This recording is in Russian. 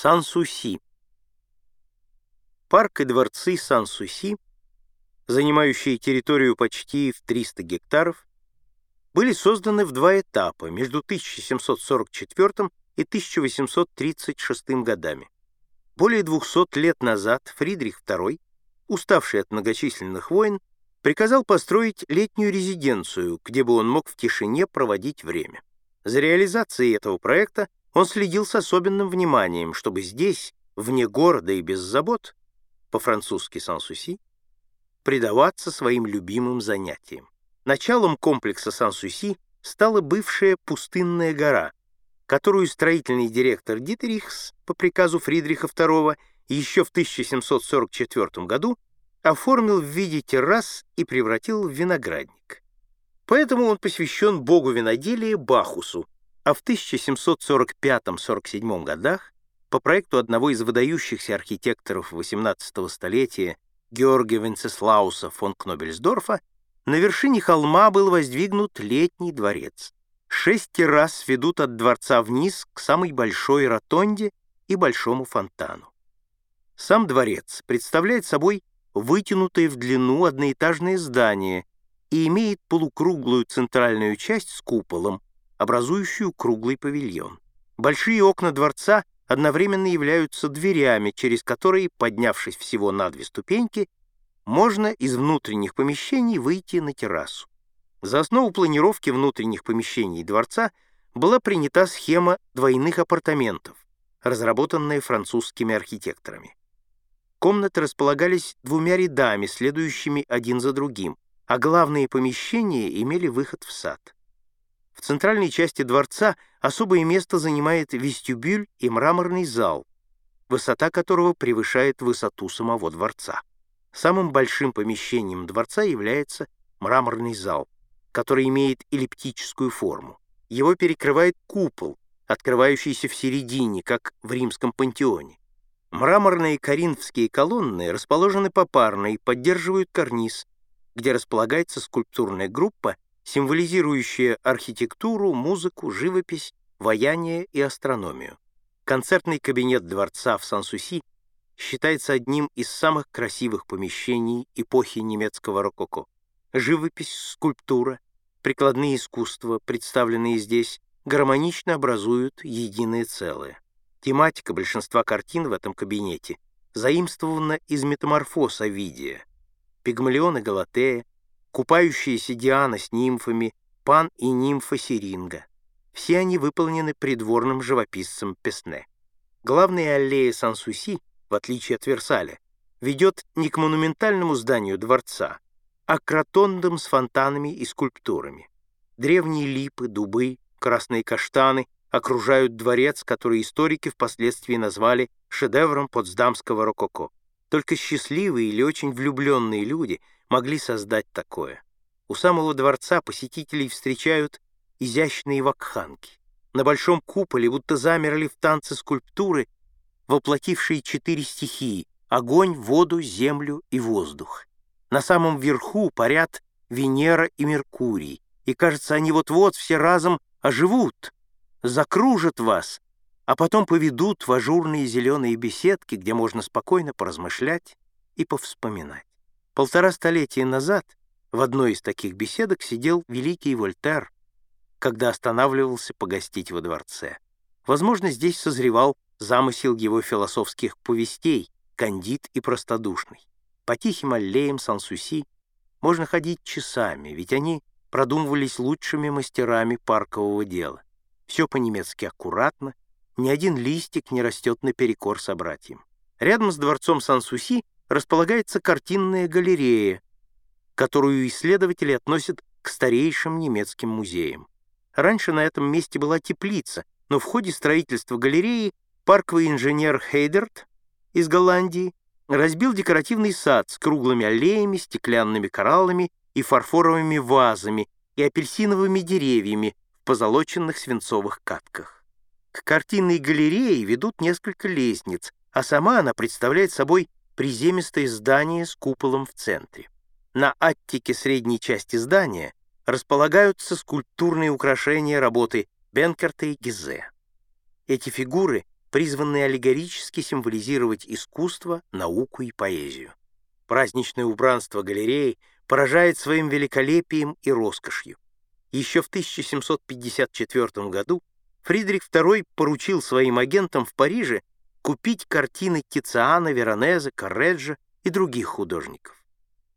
Сан-Суси. Парк и дворцы Сан-Суси, занимающие территорию почти в 300 гектаров, были созданы в два этапа между 1744 и 1836 годами. Более 200 лет назад Фридрих II, уставший от многочисленных войн, приказал построить летнюю резиденцию, где бы он мог в тишине проводить время. За реализацией этого проекта он следил с особенным вниманием, чтобы здесь, вне города и без забот, по-французски Сан-Суси, предаваться своим любимым занятиям. Началом комплекса Сан-Суси стала бывшая пустынная гора, которую строительный директор Дитерихс по приказу Фридриха II еще в 1744 году оформил в виде террас и превратил в виноградник. Поэтому он посвящен богу виноделия Бахусу, а в 1745-47 годах по проекту одного из выдающихся архитекторов XVIII столетия Георгия Венцеслауса фон Кнобельсдорфа на вершине холма был воздвигнут летний дворец. Шесть террас ведут от дворца вниз к самой большой ротонде и большому фонтану. Сам дворец представляет собой вытянутое в длину одноэтажное здание и имеет полукруглую центральную часть с куполом, образующую круглый павильон. Большие окна дворца одновременно являются дверями, через которые, поднявшись всего на две ступеньки, можно из внутренних помещений выйти на террасу. За основу планировки внутренних помещений дворца была принята схема двойных апартаментов, разработанная французскими архитекторами. Комнаты располагались двумя рядами, следующими один за другим, а главные помещения имели выход в сад. В центральной части дворца особое место занимает вестибюль и мраморный зал, высота которого превышает высоту самого дворца. Самым большим помещением дворца является мраморный зал, который имеет эллиптическую форму. Его перекрывает купол, открывающийся в середине, как в римском пантеоне. Мраморные коринфские колонны расположены попарно и поддерживают карниз, где располагается скульптурная группа символизирующая архитектуру, музыку, живопись, ваяние и астрономию. Концертный кабинет дворца в Сан-Суси считается одним из самых красивых помещений эпохи немецкого рококо. Живопись, скульптура, прикладные искусства, представленные здесь, гармонично образуют единое целое. Тематика большинства картин в этом кабинете заимствована из метаморфоз Овидия. И Галатея, купающиеся Диана с нимфами, пан и нимфа Сиринга. Все они выполнены придворным живописцем Песне. Главная аллея Сан-Суси, в отличие от Версаля, ведет не к монументальному зданию дворца, а к ротондам с фонтанами и скульптурами. Древние липы, дубы, красные каштаны окружают дворец, который историки впоследствии назвали шедевром потсдамского рококо. Только счастливые или очень влюбленные люди — могли создать такое. У самого дворца посетителей встречают изящные вакханки. На большом куполе будто замерли в танце скульптуры, воплотившие четыре стихии — огонь, воду, землю и воздух. На самом верху парят Венера и Меркурий, и, кажется, они вот-вот все разом оживут, закружат вас, а потом поведут в ажурные зеленые беседки, где можно спокойно поразмышлять и повспоминать. Полтора столетия назад в одной из таких беседок сидел великий Вольтер, когда останавливался погостить во дворце. Возможно, здесь созревал замысел его философских повестей, кандид и простодушный. По тихим аллеям Сан-Суси можно ходить часами, ведь они продумывались лучшими мастерами паркового дела. Все по-немецки аккуратно, ни один листик не растет наперекор собратьям. Рядом с дворцом Сан-Суси располагается картинная галерея, которую исследователи относят к старейшим немецким музеям. Раньше на этом месте была теплица, но в ходе строительства галереи парковый инженер Хейдерт из Голландии разбил декоративный сад с круглыми аллеями, стеклянными кораллами и фарфоровыми вазами и апельсиновыми деревьями в позолоченных свинцовых катках. К картинной галерее ведут несколько лестниц, а сама она представляет собой приземистое здание с куполом в центре. На аттике средней части здания располагаются скульптурные украшения работы Бенкерта и Гизе. Эти фигуры призванные аллегорически символизировать искусство, науку и поэзию. Праздничное убранство галереи поражает своим великолепием и роскошью. Еще в 1754 году Фридрих II поручил своим агентам в Париже купить картины Тициана, Веронезе, Корреджо и других художников.